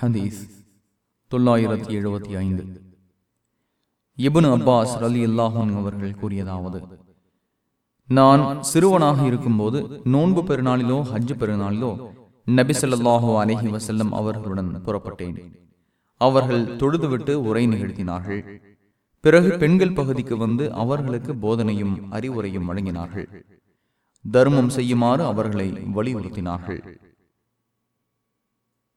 ஹதீஸ் தொள்ளாயிரத்தி எழுபத்தி ஐந்து. இபுன் அப்பாஸ் அலி அல்லாஹன் அவர்கள் கூறியதாவது நான் சிறுவனாக இருக்கும்போது நோன்பு பெருநாளிலோ ஹஜ்ஜு பெருநாளிலோ நபிசல்லாஹு அலஹி வசல்லம் அவர்களுடன் புறப்பட்டேன். அவர்கள் தொழுதுவிட்டு உரை நிகழ்த்தினார்கள். பிறகு பெண்கள் பகுதிக்கு வந்து அவர்களுக்கு போதனையும் அறிவுரையும் வழங்கினார்கள். தர்மம் செய்யுமாறு அவர்களை வலியுறுத்தினார்கள்.